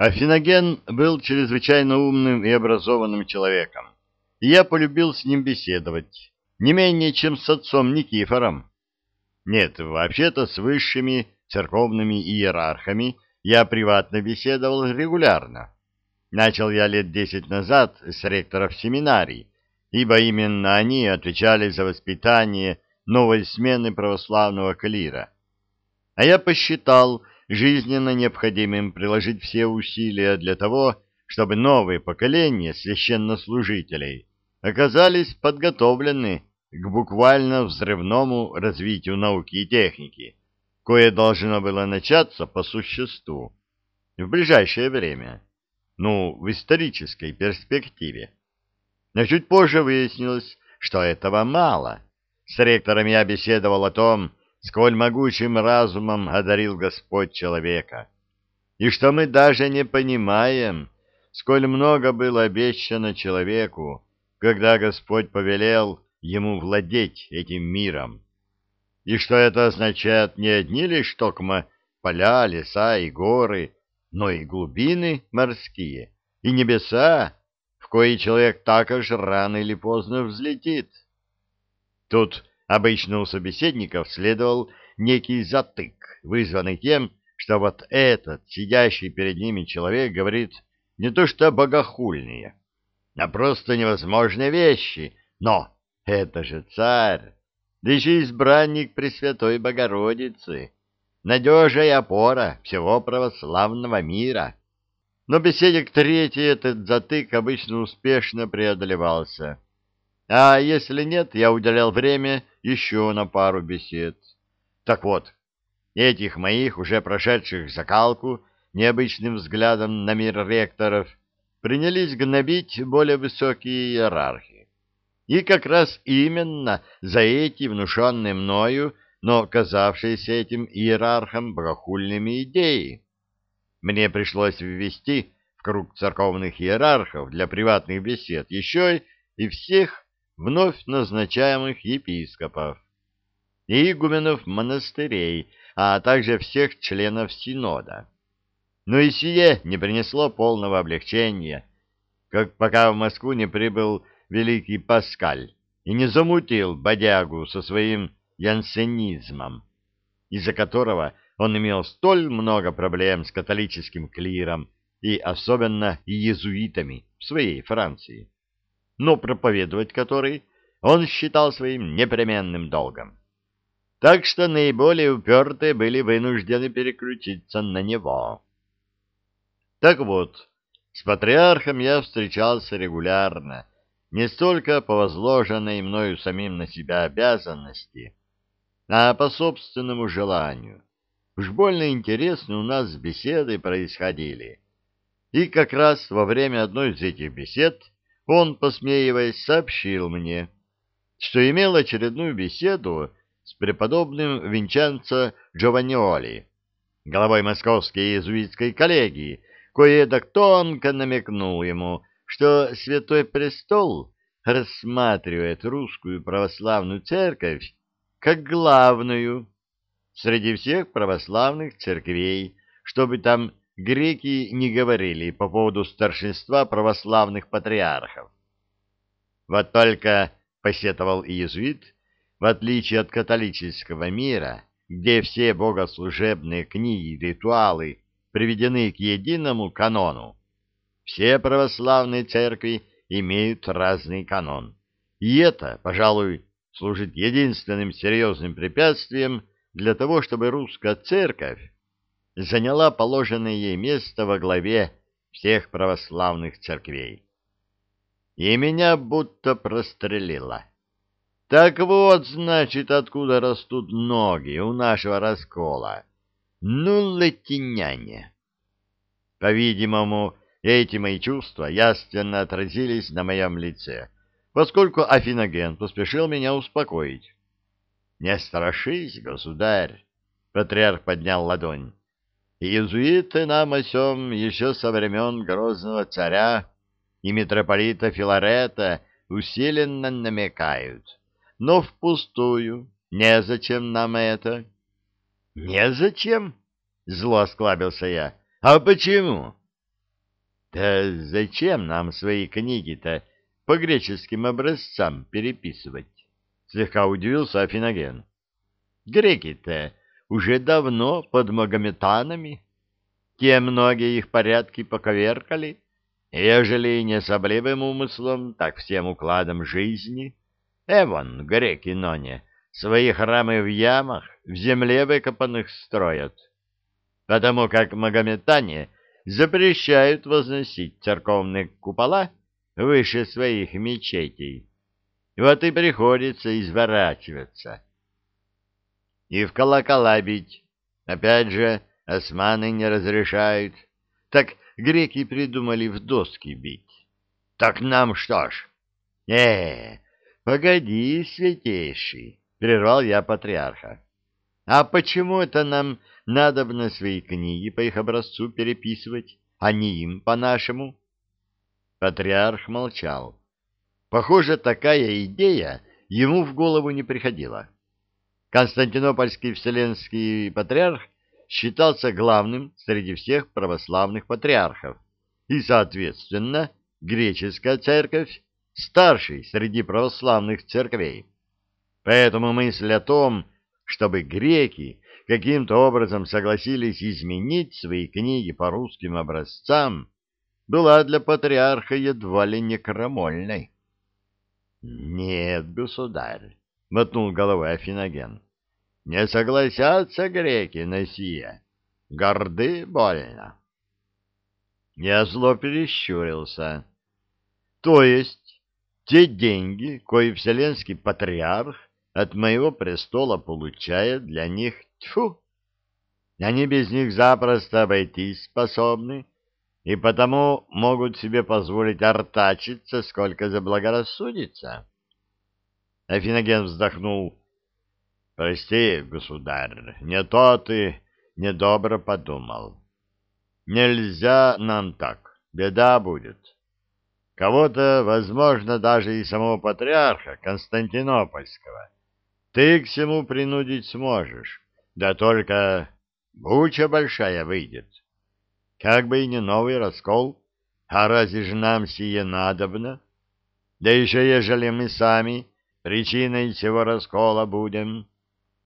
Афиноген был чрезвычайно умным и образованным человеком, и я полюбил с ним беседовать, не менее, чем с отцом Никифором. Нет, вообще-то с высшими церковными иерархами я приватно беседовал регулярно. Начал я лет десять назад с ректоров семинарий, ибо именно они отвечали за воспитание новой смены православного клира. А я посчитал жизненно необходимым приложить все усилия для того, чтобы новые поколения священнослужителей оказались подготовлены к буквально взрывному развитию науки и техники, кое должно было начаться по существу в ближайшее время, ну, в исторической перспективе. Но чуть позже выяснилось, что этого мало. С ректором я беседовал о том, сколь могучим разумом одарил Господь человека, и что мы даже не понимаем, сколь много было обещано человеку, когда Господь повелел ему владеть этим миром, и что это означает не одни лишь токмо поля, леса и горы, но и глубины морские, и небеса, в кои человек так аж рано или поздно взлетит. Тут Обычно у собеседников следовал некий затык, вызванный тем, что вот этот, сидящий перед ними человек, говорит не то что богохульные, а просто невозможные вещи. Но это же царь, да еще избранник Пресвятой Богородицы, надежа опора всего православного мира. Но беседе к этот затык обычно успешно преодолевался. А если нет, я уделял время еще на пару бесед. Так вот, этих моих, уже прошедших закалку, необычным взглядом на мир ректоров, принялись гнобить более высокие иерархи. И как раз именно за эти внушенные мною, но казавшиеся этим иерархам богохульными идеи. Мне пришлось ввести в круг церковных иерархов для приватных бесед еще и всех вновь назначаемых епископов, и игуменов монастырей, а также всех членов Синода. Но и сие не принесло полного облегчения, как пока в Москву не прибыл великий Паскаль и не замутил бодягу со своим янсенизмом, из-за которого он имел столь много проблем с католическим клиром и особенно иезуитами в своей Франции но проповедовать который он считал своим непременным долгом. Так что наиболее упертые были вынуждены переключиться на него. Так вот, с патриархом я встречался регулярно, не столько по возложенной мною самим на себя обязанности, а по собственному желанию. Уж больно интересно у нас беседы происходили. И как раз во время одной из этих бесед он, посмеиваясь, сообщил мне, что имел очередную беседу с преподобным Винченцо Джованниоли, главой московской иезуитской коллегии, кое-эдак тонко намекнул ему, что Святой Престол рассматривает русскую православную церковь как главную среди всех православных церквей, чтобы там греки не говорили по поводу старшинства православных патриархов. Вот только, посетовал иезуит, в отличие от католического мира, где все богослужебные книги и ритуалы приведены к единому канону, все православные церкви имеют разный канон. И это, пожалуй, служит единственным серьезным препятствием для того, чтобы русская церковь заняла положенное ей место во главе всех православных церквей. И меня будто прострелило. Так вот, значит, откуда растут ноги у нашего раскола. Ну, латиняне. По-видимому, эти мои чувства ясно отразились на моем лице, поскольку Афиноген поспешил меня успокоить. — Не страшись, государь! — патриарх поднял ладонь. Иезуиты нам о сем еще со времен грозного царя и митрополита Филарета усиленно намекают. Но впустую. Незачем нам это. — Незачем? — зло осклабился я. — А почему? Да зачем нам свои книги-то по греческим образцам переписывать? Слегка удивился Афиноген. Греки-то уже давно под магометанами. Те многие их порядки поковеркали, ежели не с обливым умыслом, так всем укладом жизни. Эвон, греки ноне, свои храмы в ямах, в земле выкопанных строят, потому как магометане запрещают возносить церковные купола выше своих мечетей. Вот и приходится изворачиваться. И в колокола бить. Опять же, османы не разрешают. Так греки придумали в доски бить. Так нам что ж? Э, погоди, святейший, прервал я патриарха. А почему это нам надобно свои книги по их образцу переписывать, а не им по-нашему? Патриарх молчал. Похоже, такая идея ему в голову не приходила. Константинопольский вселенский патриарх считался главным среди всех православных патриархов, и, соответственно, греческая церковь старший среди православных церквей. Поэтому мысль о том, чтобы греки каким-то образом согласились изменить свои книги по русским образцам, была для патриарха едва ли не крамольной. — Нет, государь, — мотнул головой Афиноген, — не согласятся греки на сие. Горды больно. Я зло перещурился. То есть те деньги, кои вселенский патриарх от моего престола получает, для них тьфу. Они без них запросто обойтись способны, и потому могут себе позволить артачиться, сколько заблагорассудится. Афиноген вздохнул. — Прости, государь, не то ты недобро подумал. Нельзя нам так, беда будет. Кого-то, возможно, даже и самого патриарха Константинопольского, ты к всему принудить сможешь, да только буча большая выйдет. Как бы и не новый раскол, а разве же нам сие надобно? Да еще ежели мы сами причиной всего раскола будем.